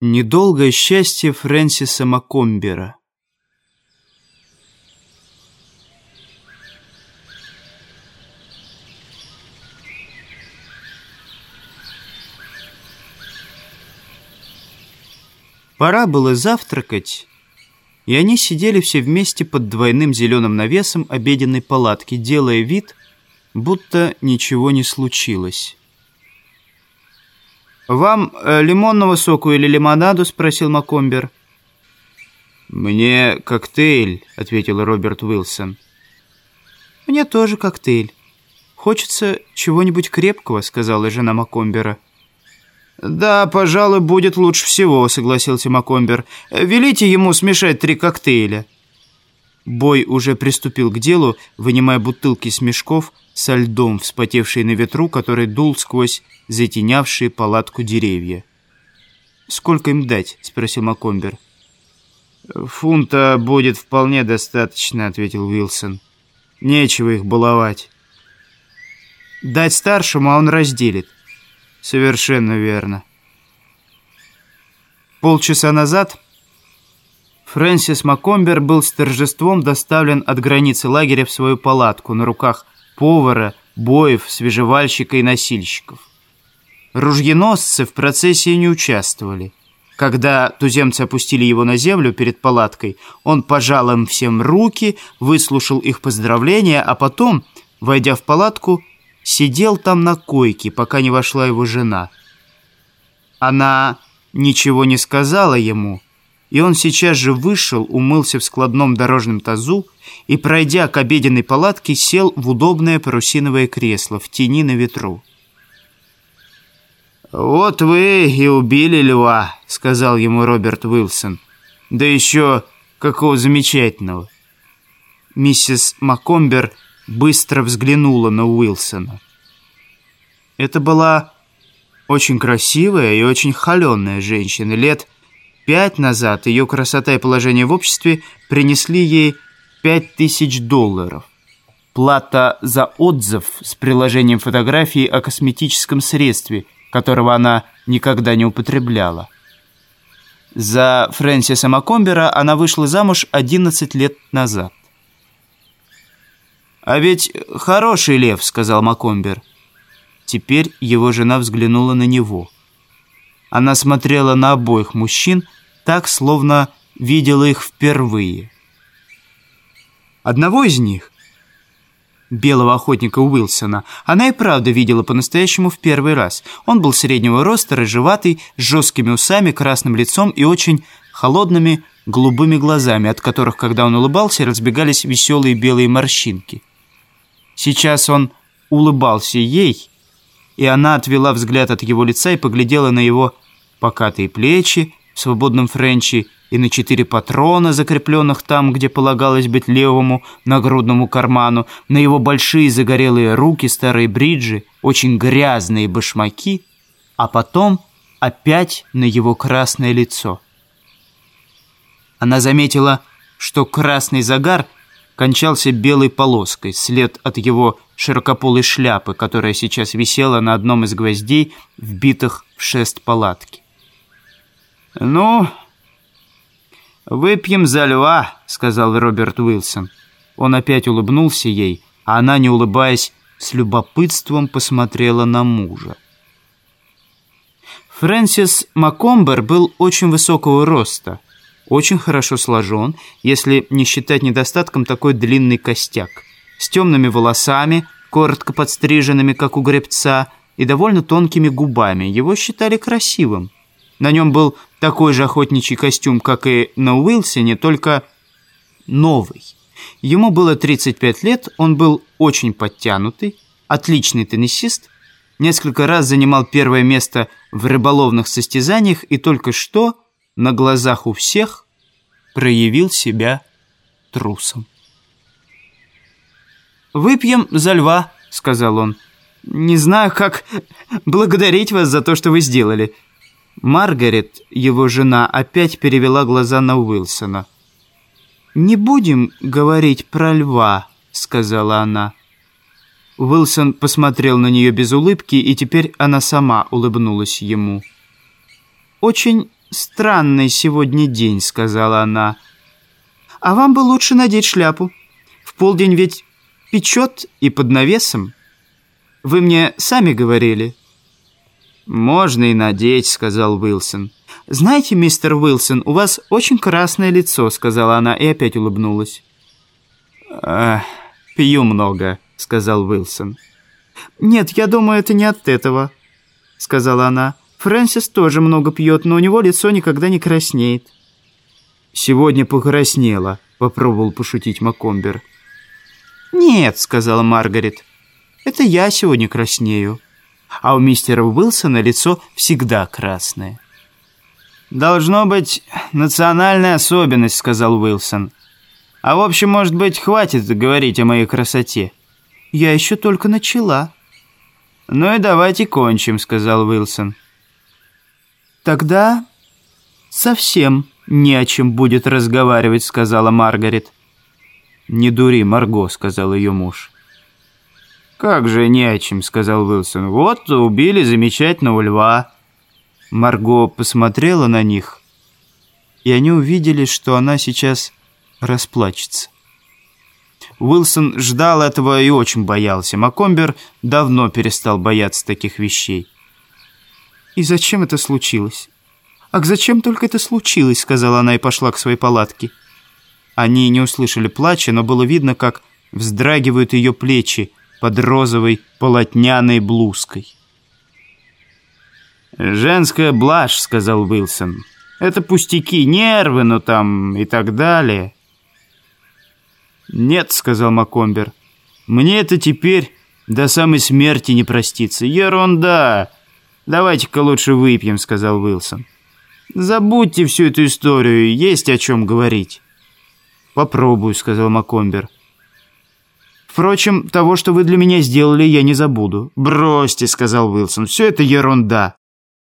Недолгое счастье Фрэнсиса Макомбера Пора было завтракать, и они сидели все вместе под двойным зеленым навесом обеденной палатки, делая вид, будто ничего не случилось. «Вам э, лимонного соку или лимонаду?» — спросил Макомбер. «Мне коктейль», — ответил Роберт Уилсон. «Мне тоже коктейль. Хочется чего-нибудь крепкого», — сказала жена Макомбера. «Да, пожалуй, будет лучше всего», — согласился Макомбер. «Велите ему смешать три коктейля». Бой уже приступил к делу, вынимая бутылки с мешков со льдом, вспотевшие на ветру, который дул сквозь затенявшие палатку деревья. «Сколько им дать?» — спросил Макомбер. «Фунта будет вполне достаточно», — ответил Уилсон. «Нечего их баловать». «Дать старшему, а он разделит». «Совершенно верно». Полчаса назад Фрэнсис Макомбер был с торжеством доставлен от границы лагеря в свою палатку на руках повара, боев, свежевальщика и носильщиков. Ружьеносцы в процессии не участвовали. Когда туземцы опустили его на землю перед палаткой, он пожал им всем руки, выслушал их поздравления, а потом, войдя в палатку, сидел там на койке, пока не вошла его жена. Она ничего не сказала ему, и он сейчас же вышел, умылся в складном дорожном тазу и, пройдя к обеденной палатке, сел в удобное парусиновое кресло в тени на ветру. «Вот вы и убили льва», — сказал ему Роберт Уилсон. «Да еще какого замечательного». Миссис Макомбер быстро взглянула на Уилсона. Это была очень красивая и очень холеная женщина, лет Пять назад ее красота и положение в обществе принесли ей пять тысяч долларов. Плата за отзыв с приложением фотографии о косметическом средстве, которого она никогда не употребляла. За Фрэнсиса Макомбера она вышла замуж 11 лет назад. «А ведь хороший лев», — сказал Макомбер. Теперь его жена взглянула на него. Она смотрела на обоих мужчин, так, словно видела их впервые. Одного из них, белого охотника Уилсона, она и правда видела по-настоящему в первый раз. Он был среднего роста, рыжеватый, с жесткими усами, красным лицом и очень холодными голубыми глазами, от которых, когда он улыбался, разбегались веселые белые морщинки. Сейчас он улыбался ей, и она отвела взгляд от его лица и поглядела на его покатые плечи, в свободном френче и на четыре патрона, закрепленных там, где полагалось быть левому нагрудному карману, на его большие загорелые руки, старые бриджи, очень грязные башмаки, а потом опять на его красное лицо. Она заметила, что красный загар кончался белой полоской, след от его широкополой шляпы, которая сейчас висела на одном из гвоздей, вбитых в шест палатки. «Ну, выпьем за льва», — сказал Роберт Уилсон. Он опять улыбнулся ей, а она, не улыбаясь, с любопытством посмотрела на мужа. Фрэнсис Макомбер был очень высокого роста, очень хорошо сложен, если не считать недостатком такой длинный костяк, с темными волосами, коротко подстриженными, как у гребца, и довольно тонкими губами. Его считали красивым. На нем был такой же охотничий костюм, как и на Уилсоне, только новый. Ему было 35 лет, он был очень подтянутый, отличный теннисист, несколько раз занимал первое место в рыболовных состязаниях и только что на глазах у всех проявил себя трусом. «Выпьем за льва», — сказал он. «Не знаю, как благодарить вас за то, что вы сделали». Маргарет, его жена, опять перевела глаза на Уилсона. «Не будем говорить про льва», — сказала она. Уилсон посмотрел на нее без улыбки, и теперь она сама улыбнулась ему. «Очень странный сегодня день», — сказала она. «А вам бы лучше надеть шляпу. В полдень ведь печет и под навесом. Вы мне сами говорили». «Можно и надеть», — сказал Уилсон. «Знаете, мистер Уилсон, у вас очень красное лицо», — сказала она и опять улыбнулась. «Эх, пью много», — сказал Уилсон. «Нет, я думаю, это не от этого», — сказала она. «Фрэнсис тоже много пьет, но у него лицо никогда не краснеет». «Сегодня покраснело», — попробовал пошутить Макомбер. «Нет», — сказала Маргарет. «Это я сегодня краснею. А у мистера Уилсона лицо всегда красное». «Должно быть национальная особенность», — сказал Уилсон. «А в общем, может быть, хватит говорить о моей красоте». «Я еще только начала». «Ну и давайте кончим», — сказал Уилсон. «Тогда совсем не о чем будет разговаривать», — сказала Маргарет. «Не дури, Марго», — сказал ее муж. «Как же не о чем», — сказал Уилсон. «Вот убили замечательного льва». Марго посмотрела на них, и они увидели, что она сейчас расплачется. Уилсон ждал этого и очень боялся. Макомбер давно перестал бояться таких вещей. «И зачем это случилось?» «Ах, зачем только это случилось?» — сказала она и пошла к своей палатке. Они не услышали плача, но было видно, как вздрагивают ее плечи под розовой полотняной блузкой. «Женская блажь», — сказал Уилсон. «Это пустяки, нервы, ну там и так далее». «Нет», — сказал Макомбер, — «мне это теперь до самой смерти не простится. Ерунда! Давайте-ка лучше выпьем», — сказал Уилсон. «Забудьте всю эту историю, есть о чем говорить». «Попробую», — сказал Макомбер. «Впрочем, того, что вы для меня сделали, я не забуду». «Бросьте», — сказал Уилсон, — «все это ерунда».